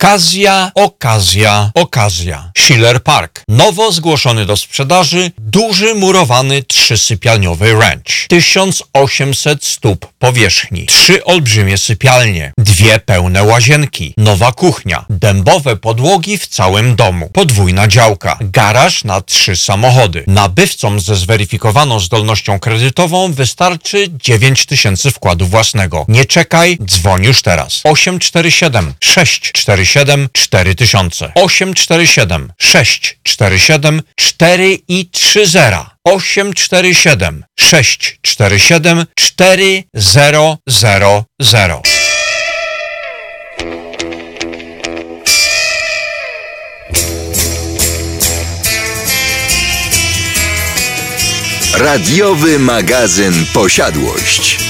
Okazja, okazja, okazja. Schiller Park. Nowo zgłoszony do sprzedaży duży murowany trzysypialniowy ranch. 1800 stóp powierzchni. Trzy olbrzymie sypialnie. Dwie pełne łazienki. Nowa kuchnia. Dębowe podłogi w całym domu. Podwójna działka. Garaż na trzy samochody. Nabywcom ze zweryfikowaną zdolnością kredytową wystarczy 9000 wkładu własnego. Nie czekaj, dzwoń już teraz. 847 647 4000 847 647 4 i 30 847 647 4000 Radiowy magazyn Posiadłość.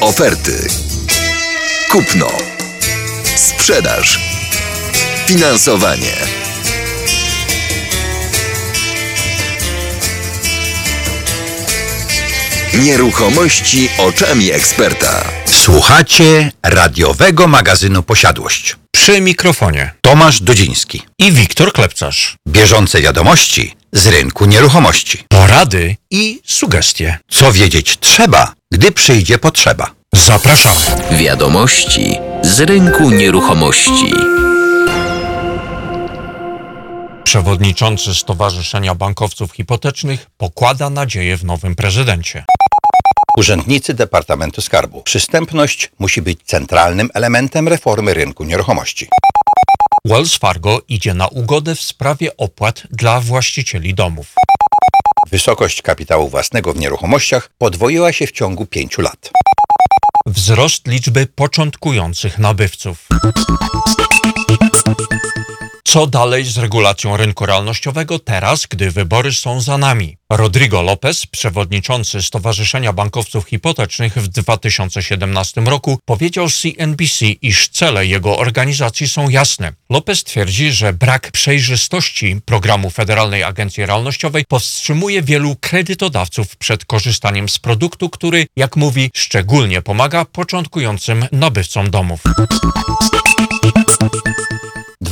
Oferty. Kupno. Sprzedaż. Finansowanie. Nieruchomości oczami eksperta. Słuchacie radiowego magazynu Posiadłość. Przy mikrofonie Tomasz Dudziński. i Wiktor Klepcarz. Bieżące wiadomości z rynku nieruchomości. Porady i sugestie. Co wiedzieć trzeba, gdy przyjdzie potrzeba. Zapraszamy. Wiadomości z rynku nieruchomości. Przewodniczący Stowarzyszenia Bankowców Hipotecznych pokłada nadzieję w nowym prezydencie. Urzędnicy Departamentu Skarbu. Przystępność musi być centralnym elementem reformy rynku nieruchomości. Wells Fargo idzie na ugodę w sprawie opłat dla właścicieli domów. Wysokość kapitału własnego w nieruchomościach podwoiła się w ciągu pięciu lat. Wzrost liczby początkujących nabywców. Co dalej z regulacją rynku realnościowego teraz, gdy wybory są za nami? Rodrigo Lopez, przewodniczący Stowarzyszenia Bankowców Hipotecznych w 2017 roku, powiedział CNBC, iż cele jego organizacji są jasne. Lopez twierdzi, że brak przejrzystości programu Federalnej Agencji Realnościowej powstrzymuje wielu kredytodawców przed korzystaniem z produktu, który, jak mówi, szczególnie pomaga początkującym nabywcom domów.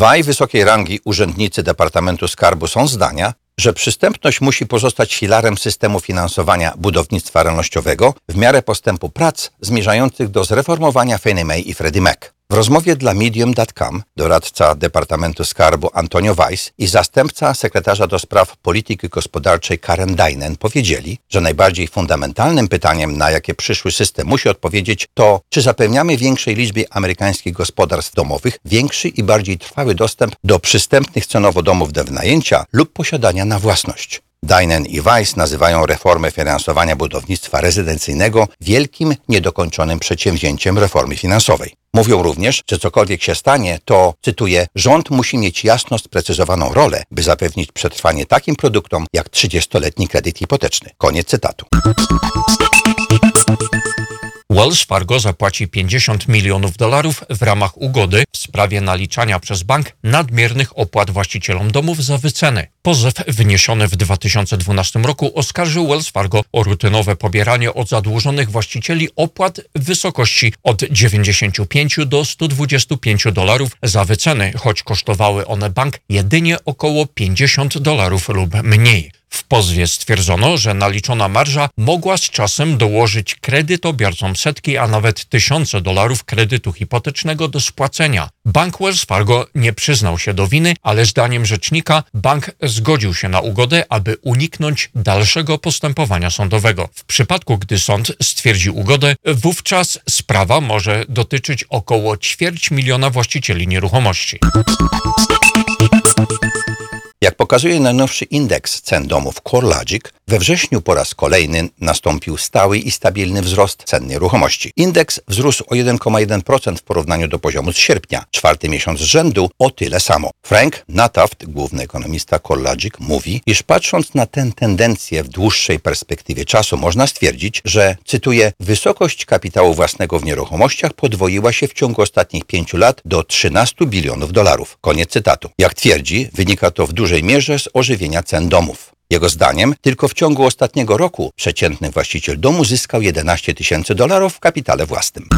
Dwaj wysokiej rangi urzędnicy Departamentu Skarbu są zdania, że przystępność musi pozostać filarem systemu finansowania budownictwa realnościowego w miarę postępu prac zmierzających do zreformowania Fannie Mae i Freddie Mac. W rozmowie dla Medium.com doradca Departamentu Skarbu Antonio Weiss i zastępca sekretarza do spraw polityki gospodarczej Karen Dainen powiedzieli, że najbardziej fundamentalnym pytaniem, na jakie przyszły system musi odpowiedzieć, to czy zapewniamy większej liczbie amerykańskich gospodarstw domowych większy i bardziej trwały dostęp do przystępnych cenowo domów do wynajęcia lub posiadania na własność. Dainen i Weiss nazywają reformę finansowania budownictwa rezydencyjnego wielkim, niedokończonym przedsięwzięciem reformy finansowej. Mówią również, że cokolwiek się stanie, to, cytuję, rząd musi mieć jasno sprecyzowaną rolę, by zapewnić przetrwanie takim produktom jak 30-letni kredyt hipoteczny. Koniec cytatu. Wells Fargo zapłaci 50 milionów dolarów w ramach ugody w sprawie naliczania przez bank nadmiernych opłat właścicielom domów za wyceny. Pozew wniesiony w 2012 roku oskarżył Wells Fargo o rutynowe pobieranie od zadłużonych właścicieli opłat w wysokości od 95 do 125 dolarów za wyceny, choć kosztowały one bank jedynie około 50 dolarów lub mniej. W pozwie stwierdzono, że naliczona marża mogła z czasem dołożyć kredytobiorcom setki, a nawet tysiące dolarów kredytu hipotecznego do spłacenia. Bank Wells Fargo nie przyznał się do winy, ale zdaniem rzecznika bank zgodził się na ugodę, aby uniknąć dalszego postępowania sądowego. W przypadku, gdy sąd stwierdzi ugodę, wówczas sprawa może dotyczyć około ćwierć miliona właścicieli nieruchomości. Jak pokazuje najnowszy indeks cen domów CoreLogic, we wrześniu po raz kolejny nastąpił stały i stabilny wzrost cen nieruchomości. Indeks wzrósł o 1,1% w porównaniu do poziomu z sierpnia. Czwarty miesiąc z rzędu o tyle samo. Frank Nataft, główny ekonomista CoreLogic, mówi, iż patrząc na tę tendencję w dłuższej perspektywie czasu, można stwierdzić, że, cytuję, wysokość kapitału własnego w nieruchomościach podwoiła się w ciągu ostatnich pięciu lat do 13 bilionów dolarów. Koniec cytatu. Jak twierdzi, wynika to w dużej mierze z ożywienia cen domów. Jego zdaniem, tylko w ciągu ostatniego roku przeciętny właściciel domu zyskał 11 tysięcy dolarów w kapitale własnym.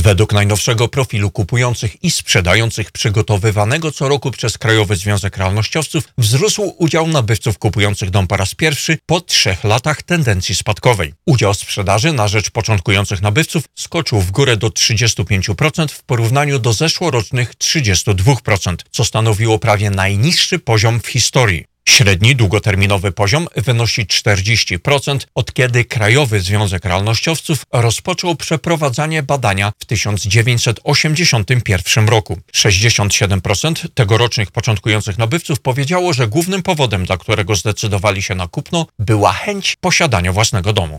Według najnowszego profilu kupujących i sprzedających przygotowywanego co roku przez Krajowy Związek Realnościowców wzrósł udział nabywców kupujących dom po raz pierwszy po trzech latach tendencji spadkowej. Udział sprzedaży na rzecz początkujących nabywców skoczył w górę do 35% w porównaniu do zeszłorocznych 32%, co stanowiło prawie najniższy poziom w historii. Średni długoterminowy poziom wynosi 40%, od kiedy Krajowy Związek Realnościowców rozpoczął przeprowadzanie badania w 1981 roku. 67% tegorocznych początkujących nabywców powiedziało, że głównym powodem, dla którego zdecydowali się na kupno, była chęć posiadania własnego domu.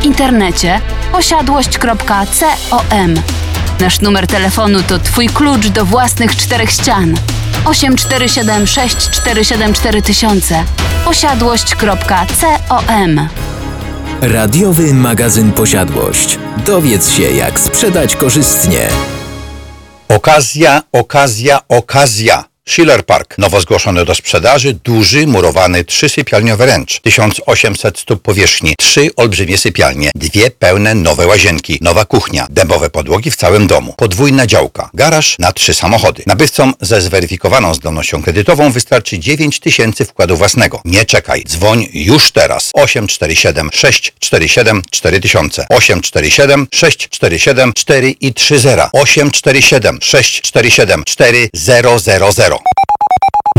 W internecie posiadłość.com. Nasz numer telefonu to Twój klucz do własnych czterech ścian. 847 647 4000 posiadłość.com. Radiowy magazyn Posiadłość. Dowiedz się, jak sprzedać korzystnie. Okazja, okazja, okazja. Schiller Park, nowo zgłoszony do sprzedaży, duży, murowany, trzysypialniowy ręcz, 1800 stóp powierzchni, trzy olbrzymie sypialnie, dwie pełne nowe łazienki, nowa kuchnia, dębowe podłogi w całym domu, podwójna działka, garaż na trzy samochody. Nabywcom ze zweryfikowaną zdolnością kredytową wystarczy 9 tysięcy wkładu własnego. Nie czekaj, dzwoń już teraz. 847 647 4000 847 647 4 i 30 847 647 4000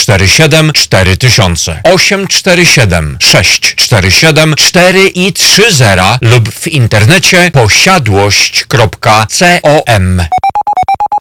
647 4000 847 647 4 i 30 lub w internecie posiadłość.com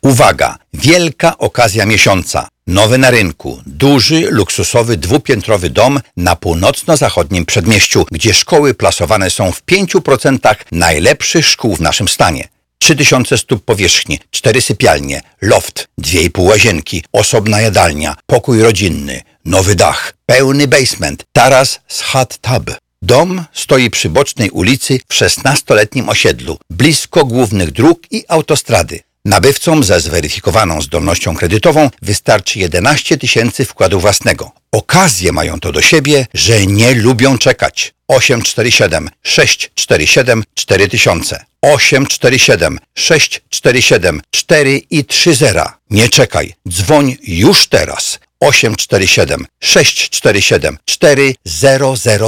Uwaga! Wielka okazja miesiąca. Nowy na rynku, duży, luksusowy, dwupiętrowy dom na północno-zachodnim przedmieściu, gdzie szkoły plasowane są w 5% najlepszych szkół w naszym stanie. 3000 stóp powierzchni, cztery sypialnie, loft, dwie i pół łazienki, osobna jadalnia, pokój rodzinny, nowy dach, pełny basement, taras z hot tub. Dom stoi przy bocznej ulicy w 16-letnim osiedlu, blisko głównych dróg i autostrady. Nabywcom ze zweryfikowaną zdolnością kredytową wystarczy 11 tysięcy wkładu własnego. Okazje mają to do siebie, że nie lubią czekać. 847 647 4000 847 647 4 i 30. Nie czekaj, dzwoń już teraz. 847 647 4000.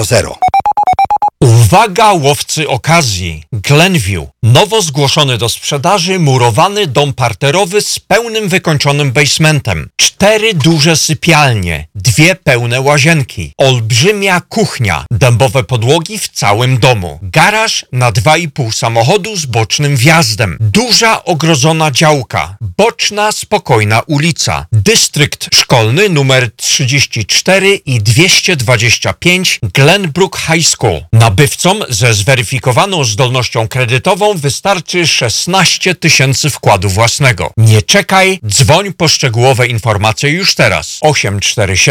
Uwaga łowcy okazji! Glenview. Nowo zgłoszony do sprzedaży murowany dom parterowy z pełnym wykończonym basementem. Cztery duże sypialnie, dwie pełne łazienki, olbrzymia kuchnia, dębowe podłogi w całym domu, garaż na 2,5 samochodu z bocznym wjazdem, duża ogrodzona działka, boczna spokojna ulica, dystrykt szkolny numer 34 i 225 Glenbrook High School. Nabywcom ze zweryfikowaną zdolnością kredytową wystarczy 16 tysięcy wkładu własnego. Nie czekaj, dzwoń. Po szczegółowe informacje już teraz. 847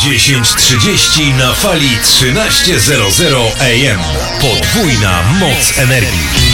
10.30 na fali 13.00 AM. Podwójna moc energii.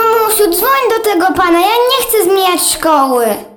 Mamusiu, dzwoń do tego pana, ja nie chcę zmieniać szkoły.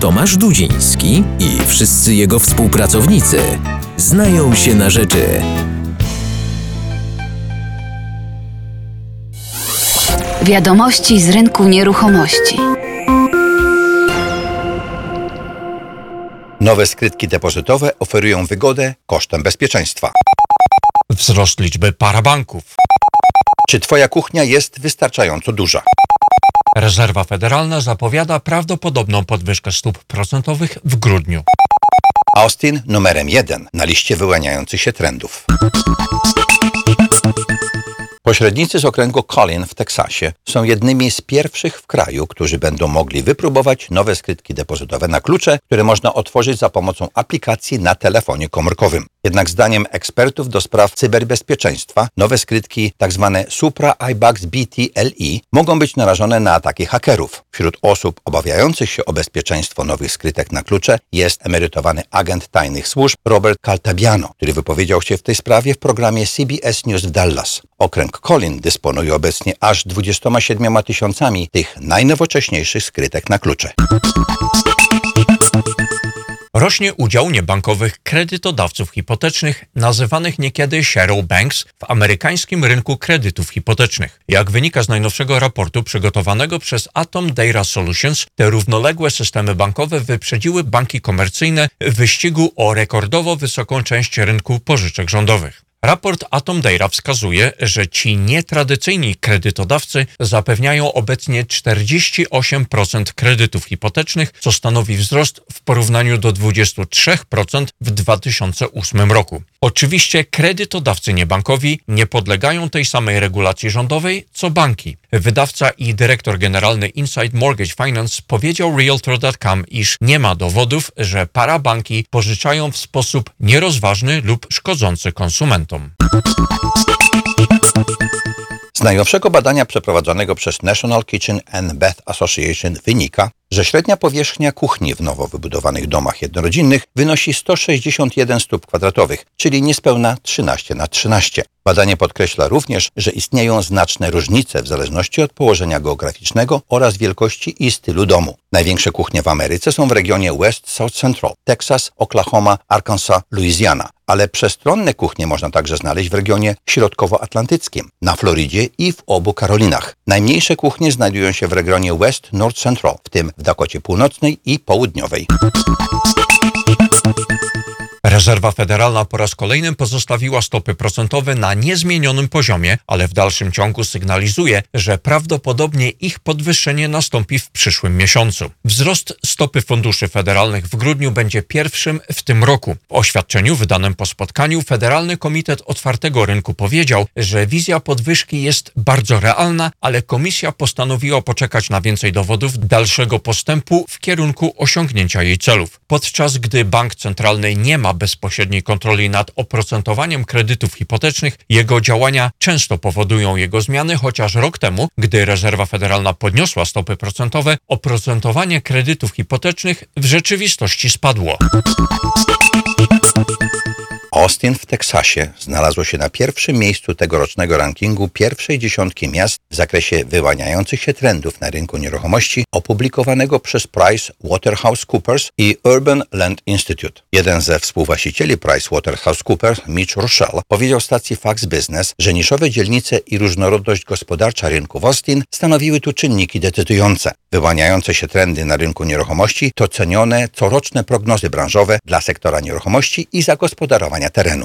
Tomasz Dudziński i wszyscy jego współpracownicy znają się na rzeczy. Wiadomości z rynku nieruchomości. Nowe skrytki depozytowe oferują wygodę kosztem bezpieczeństwa. Wzrost liczby parabanków. Czy Twoja kuchnia jest wystarczająco duża? Rezerwa Federalna zapowiada prawdopodobną podwyżkę stóp procentowych w grudniu. Austin numerem jeden na liście wyłaniających się trendów. Pośrednicy z okręgu Collin w Teksasie są jednymi z pierwszych w kraju, którzy będą mogli wypróbować nowe skrytki depozytowe na klucze, które można otworzyć za pomocą aplikacji na telefonie komórkowym. Jednak zdaniem ekspertów do spraw cyberbezpieczeństwa, nowe skrytki tzw. Supra iBugs BTLE mogą być narażone na ataki hakerów. Wśród osób obawiających się o bezpieczeństwo nowych skrytek na klucze jest emerytowany agent tajnych służb Robert Caltabiano, który wypowiedział się w tej sprawie w programie CBS News w Dallas. Okręg Collin dysponuje obecnie aż 27 tysiącami tych najnowocześniejszych skrytek na klucze. Rośnie udział niebankowych kredytodawców hipotecznych, nazywanych niekiedy shadow banks, w amerykańskim rynku kredytów hipotecznych. Jak wynika z najnowszego raportu przygotowanego przez Atom Data Solutions, te równoległe systemy bankowe wyprzedziły banki komercyjne w wyścigu o rekordowo wysoką część rynku pożyczek rządowych. Raport Atom Data wskazuje, że ci nietradycyjni kredytodawcy zapewniają obecnie 48% kredytów hipotecznych, co stanowi wzrost w porównaniu do 23% w 2008 roku. Oczywiście kredytodawcy niebankowi nie podlegają tej samej regulacji rządowej co banki. Wydawca i dyrektor generalny Inside Mortgage Finance powiedział Realtor.com, iż nie ma dowodów, że parabanki pożyczają w sposób nierozważny lub szkodzący konsumentom. Z najnowszego badania przeprowadzonego przez National Kitchen and Bath Association wynika, że średnia powierzchnia kuchni w nowo wybudowanych domach jednorodzinnych wynosi 161 stóp kwadratowych, czyli niespełna 13 na 13. Badanie podkreśla również, że istnieją znaczne różnice w zależności od położenia geograficznego oraz wielkości i stylu domu. Największe kuchnie w Ameryce są w regionie West South Central, Texas, Oklahoma, Arkansas, Louisiana, ale przestronne kuchnie można także znaleźć w regionie środkowoatlantyckim, na Florydzie i w obu Karolinach. Najmniejsze kuchnie znajdują się w regionie West North Central, w tym w Dakocie Północnej i Południowej. Rezerwa Federalna po raz kolejny pozostawiła stopy procentowe na niezmienionym poziomie, ale w dalszym ciągu sygnalizuje, że prawdopodobnie ich podwyższenie nastąpi w przyszłym miesiącu. Wzrost stopy funduszy federalnych w grudniu będzie pierwszym w tym roku. W oświadczeniu wydanym po spotkaniu Federalny Komitet Otwartego Rynku powiedział, że wizja podwyżki jest bardzo realna, ale komisja postanowiła poczekać na więcej dowodów dalszego postępu w kierunku osiągnięcia jej celów. Podczas gdy bank centralny nie ma bezpośredniej kontroli nad oprocentowaniem kredytów hipotecznych, jego działania często powodują jego zmiany, chociaż rok temu, gdy rezerwa federalna podniosła stopy procentowe, oprocentowanie kredytów hipotecznych w rzeczywistości spadło. Austin w Teksasie znalazło się na pierwszym miejscu tegorocznego rankingu pierwszej dziesiątki miast w zakresie wyłaniających się trendów na rynku nieruchomości opublikowanego przez Price Waterhouse Coopers i Urban Land Institute. Jeden ze współwłaścicieli Price Waterhouse Coopers, Mitch Rochelle, powiedział stacji Fox Business, że niszowe dzielnice i różnorodność gospodarcza rynku w Austin stanowiły tu czynniki decydujące. Wyłaniające się trendy na rynku nieruchomości to cenione coroczne prognozy branżowe dla sektora nieruchomości i zagospodarowania terreno.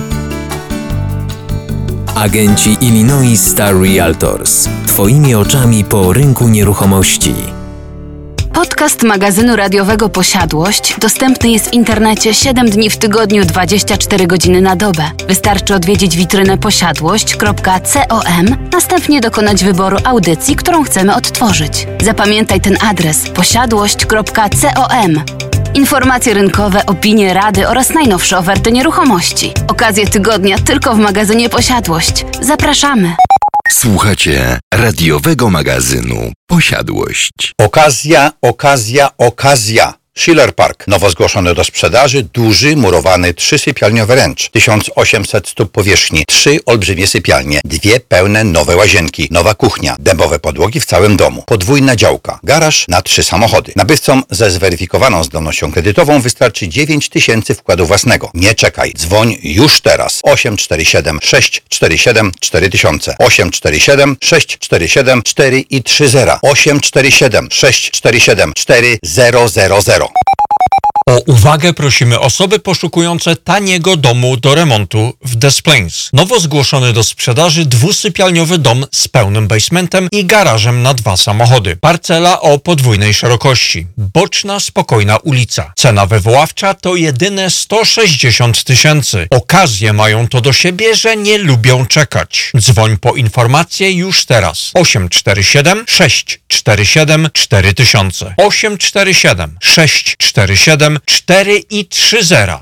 Agenci Illinois Star Realtors. Twoimi oczami po rynku nieruchomości. Podcast magazynu radiowego Posiadłość dostępny jest w internecie 7 dni w tygodniu 24 godziny na dobę. Wystarczy odwiedzić witrynę posiadłość.com, następnie dokonać wyboru audycji, którą chcemy odtworzyć. Zapamiętaj ten adres posiadłość.com. Informacje rynkowe, opinie, rady oraz najnowsze oferty nieruchomości. Okazje tygodnia tylko w magazynie Posiadłość. Zapraszamy. Słuchacie radiowego magazynu Posiadłość. Okazja, okazja, okazja. Schiller Park, nowo zgłoszony do sprzedaży, duży, murowany, trzysypialniowy ręcz, 1800 stóp powierzchni, trzy olbrzymie sypialnie, dwie pełne nowe łazienki, nowa kuchnia, dębowe podłogi w całym domu, podwójna działka, garaż na trzy samochody. Nabywcom ze zweryfikowaną zdolnością kredytową wystarczy 9 tysięcy wkładu własnego. Nie czekaj, dzwoń już teraz. 847 647 4000 847 647 4 i 30 847 647 4000 Cero. O uwagę prosimy osoby poszukujące taniego domu do remontu w Des Plaines. Nowo zgłoszony do sprzedaży dwusypialniowy dom z pełnym basementem i garażem na dwa samochody. Parcela o podwójnej szerokości. Boczna, spokojna ulica. Cena wywoławcza to jedyne 160 tysięcy. Okazje mają to do siebie, że nie lubią czekać. Dzwoń po informacje już teraz. 847 647 4000 847 647 4 i 30.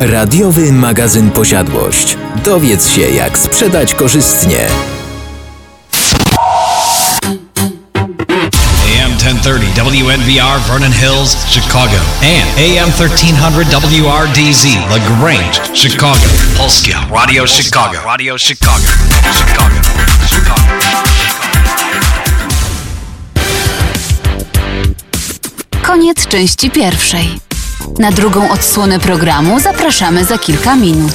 Radiowy magazyn Posiadłość. Dowiedz się, jak sprzedać korzystnie. AM 1030 WNVR Vernon Hills, Chicago. And AM 1300 WRDZ LaGrange, Chicago. Polskia Radio Chicago. Radio Chicago. Chicago. Chicago. Koniec części pierwszej. Na drugą odsłonę programu zapraszamy za kilka minut.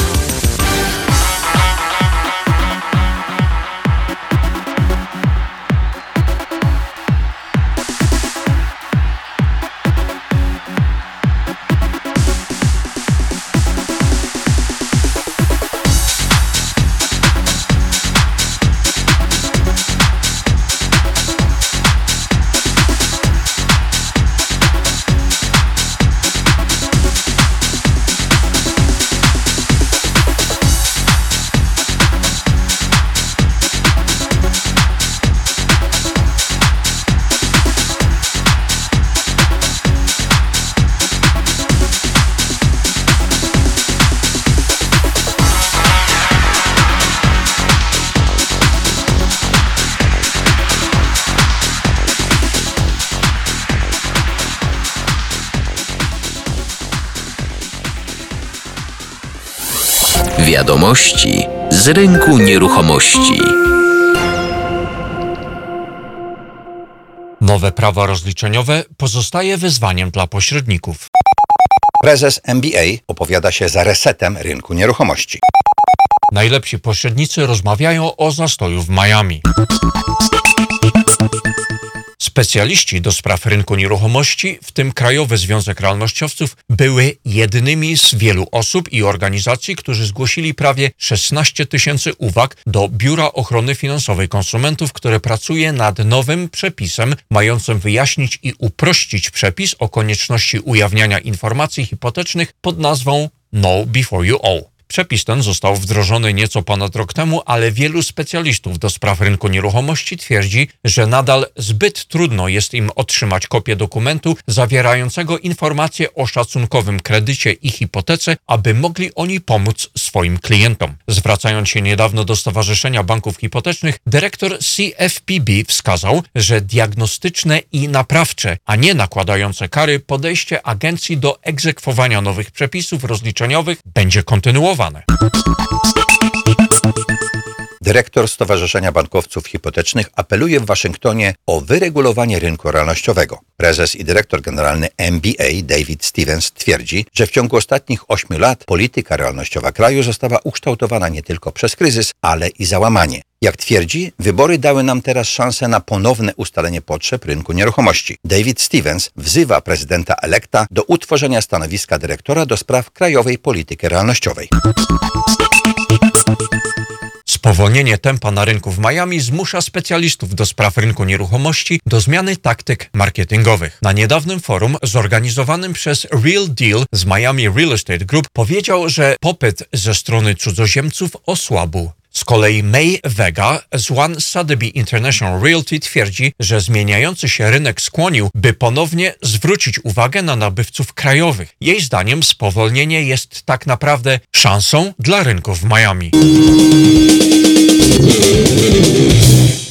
Wiadomości z rynku nieruchomości. Nowe prawo rozliczeniowe pozostaje wyzwaniem dla pośredników. Prezes MBA opowiada się za resetem rynku nieruchomości. Najlepsi pośrednicy rozmawiają o zastoju w Miami. Specjaliści do spraw rynku nieruchomości, w tym Krajowy Związek Realnościowców, były jednymi z wielu osób i organizacji, którzy zgłosili prawie 16 tysięcy uwag do Biura Ochrony Finansowej Konsumentów, które pracuje nad nowym przepisem mającym wyjaśnić i uprościć przepis o konieczności ujawniania informacji hipotecznych pod nazwą Know Before You Owe. Przepis ten został wdrożony nieco ponad rok temu, ale wielu specjalistów do spraw rynku nieruchomości twierdzi, że nadal zbyt trudno jest im otrzymać kopię dokumentu zawierającego informacje o szacunkowym kredycie i hipotece, aby mogli oni pomóc swoim klientom. Zwracając się niedawno do Stowarzyszenia Banków Hipotecznych, dyrektor CFPB wskazał, że diagnostyczne i naprawcze, a nie nakładające kary podejście agencji do egzekwowania nowych przepisów rozliczeniowych będzie kontynuowane. Dyrektor Stowarzyszenia Bankowców Hipotecznych apeluje w Waszyngtonie o wyregulowanie rynku realnościowego. Prezes i dyrektor generalny MBA David Stevens twierdzi, że w ciągu ostatnich ośmiu lat polityka realnościowa kraju została ukształtowana nie tylko przez kryzys, ale i załamanie. Jak twierdzi, wybory dały nam teraz szansę na ponowne ustalenie potrzeb rynku nieruchomości. David Stevens wzywa prezydenta elekta do utworzenia stanowiska dyrektora do spraw krajowej polityki realnościowej. Spowolnienie tempa na rynku w Miami zmusza specjalistów do spraw rynku nieruchomości do zmiany taktyk marketingowych. Na niedawnym forum zorganizowanym przez Real Deal z Miami Real Estate Group powiedział, że popyt ze strony cudzoziemców osłabł. Z kolei May Vega z One Sotheby International Realty twierdzi, że zmieniający się rynek skłonił, by ponownie zwrócić uwagę na nabywców krajowych. Jej zdaniem spowolnienie jest tak naprawdę szansą dla rynku w Miami. Thank you.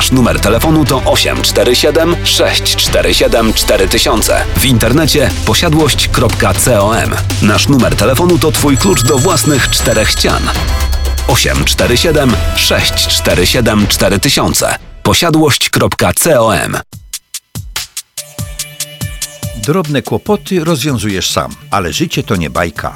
numer telefonu to 847 647 4000. W internecie posiadłość.com. Nasz numer telefonu to Twój klucz do własnych czterech ścian. 847 647 4000 posiadłość.com Drobne kłopoty rozwiązujesz sam, ale życie to nie bajka.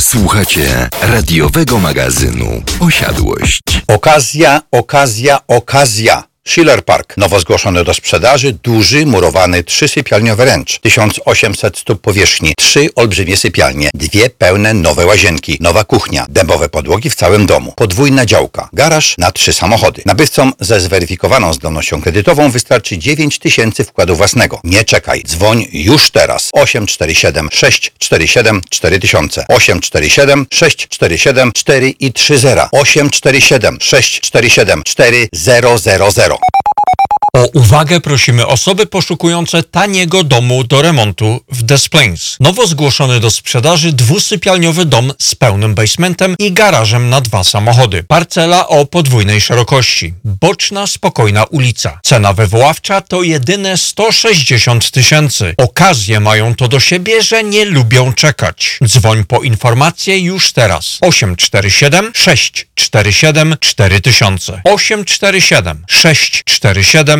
Słuchacie radiowego magazynu Posiadłość. Okazja, okazja, okazja. Schiller Park, nowo zgłoszony do sprzedaży, duży, murowany, trzysypialniowy ręcz, 1800 stóp powierzchni, trzy olbrzymie sypialnie, dwie pełne nowe łazienki, nowa kuchnia, dębowe podłogi w całym domu, podwójna działka, garaż na trzy samochody. Nabywcom ze zweryfikowaną zdolnością kredytową wystarczy 9 tysięcy wkładu własnego. Nie czekaj, dzwoń już teraz. 847 647 4000 847 647 4 i 30 847 647 4000 Cero. O uwagę prosimy osoby poszukujące taniego domu do remontu w Des Plaines. Nowo zgłoszony do sprzedaży dwusypialniowy dom z pełnym basementem i garażem na dwa samochody. Parcela o podwójnej szerokości. Boczna, spokojna ulica. Cena wywoławcza to jedyne 160 tysięcy. Okazje mają to do siebie, że nie lubią czekać. Dzwoń po informacje już teraz. 847 647 4000 847 647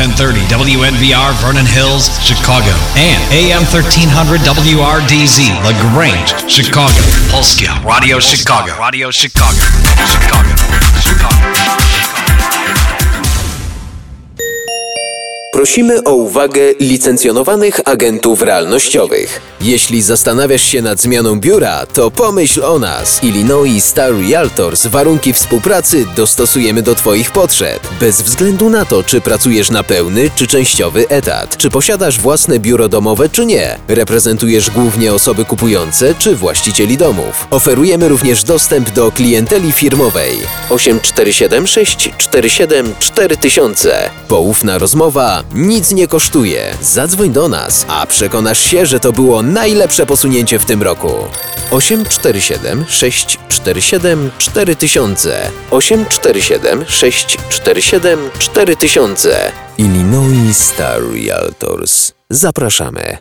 1030 WNVR Vernon Hills, Chicago. And AM 1300 WRDZ LaGrange, Chicago. Polskia Radio Chicago. Radio Chicago. Chicago. Chicago. Prosimy o uwagę licencjonowanych agentów realnościowych. Jeśli zastanawiasz się nad zmianą biura, to pomyśl o nas. Illinois Star Realtors warunki współpracy dostosujemy do Twoich potrzeb. Bez względu na to, czy pracujesz na pełny czy częściowy etat, czy posiadasz własne biuro domowe czy nie, reprezentujesz głównie osoby kupujące czy właścicieli domów. Oferujemy również dostęp do klienteli firmowej. 847 647 4000. Poufna rozmowa nic nie kosztuje. Zadzwoń do nas, a przekonasz się, że to było najlepsze posunięcie w tym roku. 847 647 4000 847 647 4000 Illinois Star Realtors. Zapraszamy.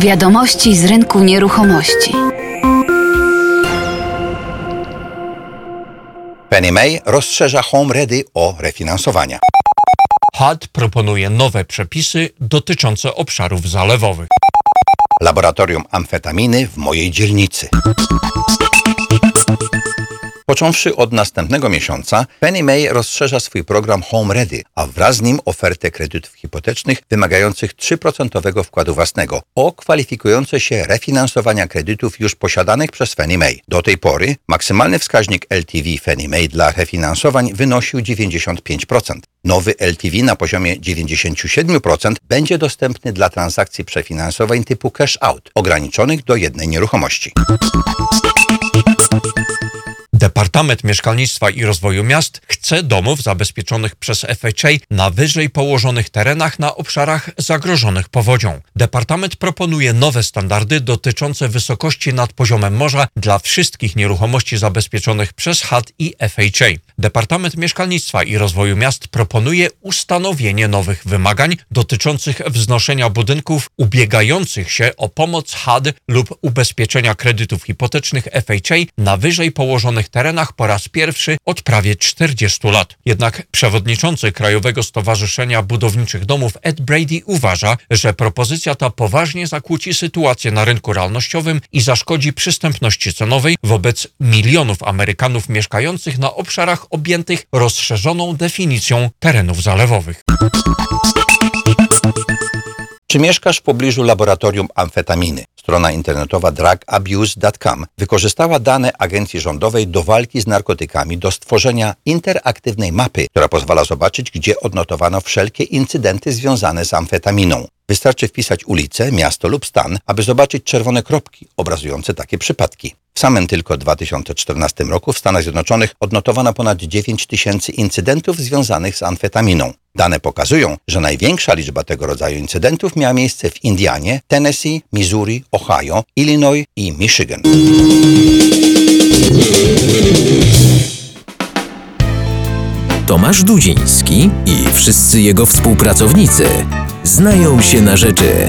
Wiadomości z rynku nieruchomości. Fannie Mae rozszerza Home Ready o refinansowania. HUD proponuje nowe przepisy dotyczące obszarów zalewowych. Laboratorium amfetaminy w mojej dzielnicy. Począwszy od następnego miesiąca, Fannie Mae rozszerza swój program Home Ready, a wraz z nim ofertę kredytów hipotecznych wymagających 3% wkładu własnego o kwalifikujące się refinansowania kredytów już posiadanych przez Fannie Mae. Do tej pory maksymalny wskaźnik LTV Fannie Mae dla refinansowań wynosił 95%. Nowy LTV na poziomie 97% będzie dostępny dla transakcji przefinansowań typu cash out, ograniczonych do jednej nieruchomości. Departament Mieszkalnictwa i Rozwoju Miast chce domów zabezpieczonych przez FHA na wyżej położonych terenach na obszarach zagrożonych powodzią. Departament proponuje nowe standardy dotyczące wysokości nad poziomem morza dla wszystkich nieruchomości zabezpieczonych przez HUD i FHA. Departament Mieszkalnictwa i Rozwoju Miast proponuje ustanowienie nowych wymagań dotyczących wznoszenia budynków ubiegających się o pomoc HUD lub ubezpieczenia kredytów hipotecznych FHA na wyżej położonych terenach po raz pierwszy od prawie 40 lat. Jednak przewodniczący Krajowego Stowarzyszenia Budowniczych Domów Ed Brady uważa, że propozycja ta poważnie zakłóci sytuację na rynku realnościowym i zaszkodzi przystępności cenowej wobec milionów Amerykanów mieszkających na obszarach objętych rozszerzoną definicją terenów zalewowych. Czy mieszkasz w pobliżu laboratorium amfetaminy? Strona internetowa drugabuse.com wykorzystała dane agencji rządowej do walki z narkotykami do stworzenia interaktywnej mapy, która pozwala zobaczyć, gdzie odnotowano wszelkie incydenty związane z amfetaminą. Wystarczy wpisać ulicę, miasto lub stan, aby zobaczyć czerwone kropki obrazujące takie przypadki. W samym tylko 2014 roku w Stanach Zjednoczonych odnotowano ponad 9 tysięcy incydentów związanych z amfetaminą. Dane pokazują, że największa liczba tego rodzaju incydentów miała miejsce w Indianie, Tennessee, Missouri, Ohio, Illinois i Michigan. Tomasz Dudziński i wszyscy jego współpracownicy znają się na rzeczy.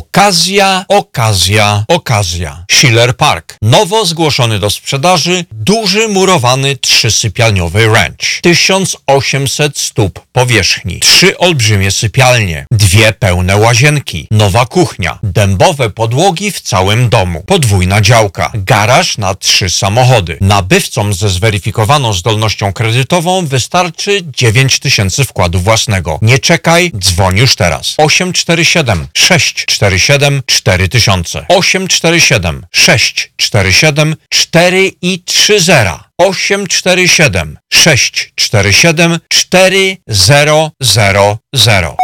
Okazja, okazja, okazja. Schiller Park. Nowo zgłoszony do sprzedaży duży murowany trzysypialniowy ranch. 1800 stóp powierzchni. Trzy olbrzymie sypialnie. Dwie pełne łazienki. Nowa kuchnia. Dębowe podłogi w całym domu. Podwójna działka. Garaż na trzy samochody. Nabywcom ze zweryfikowaną zdolnością kredytową wystarczy 9000 wkładu własnego. Nie czekaj, dzwoń już teraz. 847 647 4000 847 647 4 i 30 847 647 4000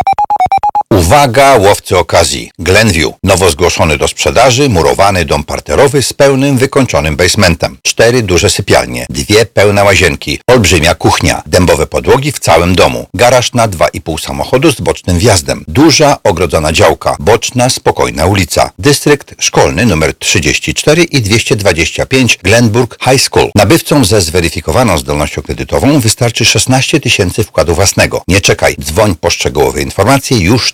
Uwaga, łowcy okazji. Glenview. Nowo zgłoszony do sprzedaży murowany dom parterowy z pełnym wykończonym basementem. Cztery duże sypialnie, dwie pełne łazienki, olbrzymia kuchnia, dębowe podłogi w całym domu, garaż na 2,5 samochodu z bocznym wjazdem, duża ogrodzona działka, boczna, spokojna ulica, dystrykt szkolny numer 34 i 225 Glenburg High School. Nabywcom ze zweryfikowaną zdolnością kredytową wystarczy 16 tysięcy wkładu własnego. Nie czekaj, dzwoń po szczegółowe informacje już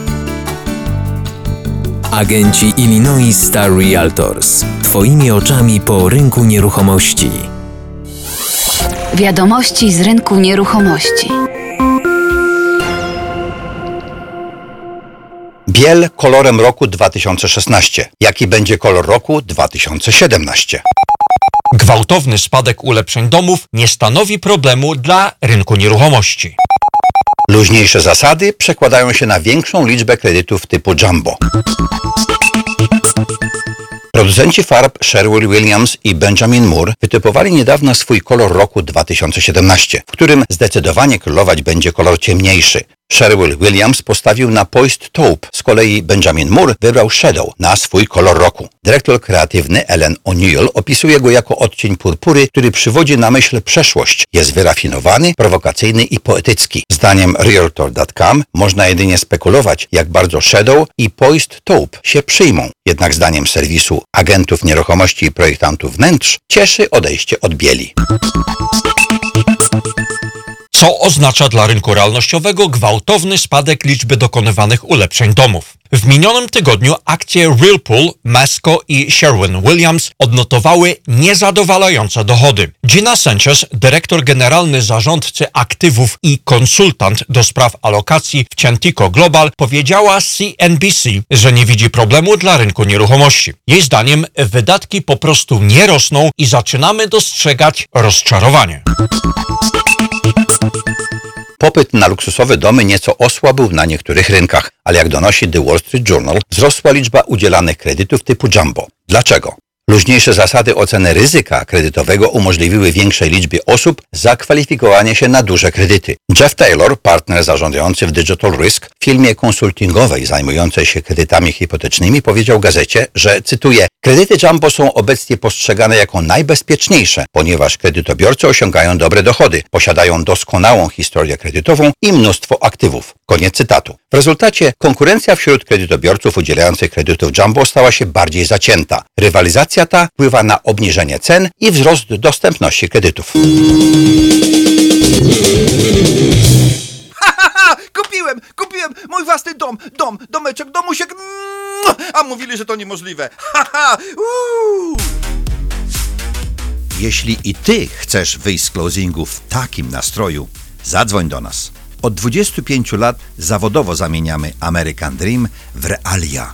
Agenci Illinois Star Realtors. Twoimi oczami po rynku nieruchomości. Wiadomości z rynku nieruchomości. Biel kolorem roku 2016. Jaki będzie kolor roku 2017? Gwałtowny spadek ulepszeń domów nie stanowi problemu dla rynku nieruchomości. Luźniejsze zasady przekładają się na większą liczbę kredytów typu jumbo. Producenci farb Sherwin Williams i Benjamin Moore wytypowali niedawno swój kolor roku 2017, w którym zdecydowanie królować będzie kolor ciemniejszy. Sherwin Williams postawił na Poist Taupe, z kolei Benjamin Moore wybrał Shadow na swój kolor roku. Dyrektor kreatywny Ellen O'Neill opisuje go jako odcień purpury, który przywodzi na myśl przeszłość. Jest wyrafinowany, prowokacyjny i poetycki. Zdaniem Realtor.com można jedynie spekulować, jak bardzo Shadow i Poist Taupe się przyjmą. Jednak zdaniem serwisu agentów nieruchomości i projektantów wnętrz cieszy odejście od bieli. Co oznacza dla rynku realnościowego gwałtowny spadek liczby dokonywanych ulepszeń domów. W minionym tygodniu akcje Realpool, Masco i Sherwin-Williams odnotowały niezadowalające dochody. Gina Sanchez, dyrektor generalny zarządcy aktywów i konsultant do spraw alokacji w Cientico Global, powiedziała CNBC, że nie widzi problemu dla rynku nieruchomości. Jej zdaniem wydatki po prostu nie rosną i zaczynamy dostrzegać rozczarowanie. Popyt na luksusowe domy nieco osłabł na niektórych rynkach, ale jak donosi The Wall Street Journal, wzrosła liczba udzielanych kredytów typu jumbo. Dlaczego? Luźniejsze zasady oceny ryzyka kredytowego umożliwiły większej liczbie osób zakwalifikowanie się na duże kredyty. Jeff Taylor, partner zarządzający w Digital Risk, w firmie konsultingowej zajmującej się kredytami hipotecznymi, powiedział gazecie, że, cytuję, kredyty jumbo są obecnie postrzegane jako najbezpieczniejsze, ponieważ kredytobiorcy osiągają dobre dochody, posiadają doskonałą historię kredytową i mnóstwo aktywów. Koniec cytatu. W rezultacie konkurencja wśród kredytobiorców udzielających kredytów jumbo stała się bardziej zacięta. Rywalizacja ta wpływa na obniżenie cen i wzrost dostępności kredytów. Kupiłem, kupiłem mój własny dom, dom, domeczek, domusiek. Mm, A mówili, że to niemożliwe. Haha. Jeśli i Ty chcesz wyjść z closingu w takim nastroju, zadzwoń do nas. Od 25 lat zawodowo zamieniamy American Dream w realia,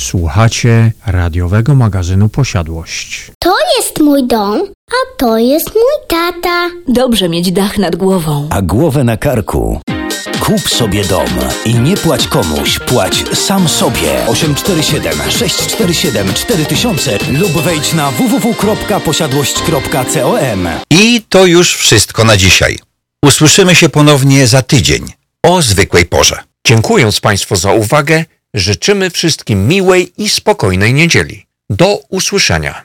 Słuchacie radiowego magazynu Posiadłość. To jest mój dom, a to jest mój tata. Dobrze mieć dach nad głową. A głowę na karku. Kup sobie dom i nie płać komuś, płać sam sobie. 847 647 4000 lub wejdź na www.posiadłość.com. I to już wszystko na dzisiaj. Usłyszymy się ponownie za tydzień o zwykłej porze. Dziękując Państwu za uwagę, Życzymy wszystkim miłej i spokojnej niedzieli. Do usłyszenia.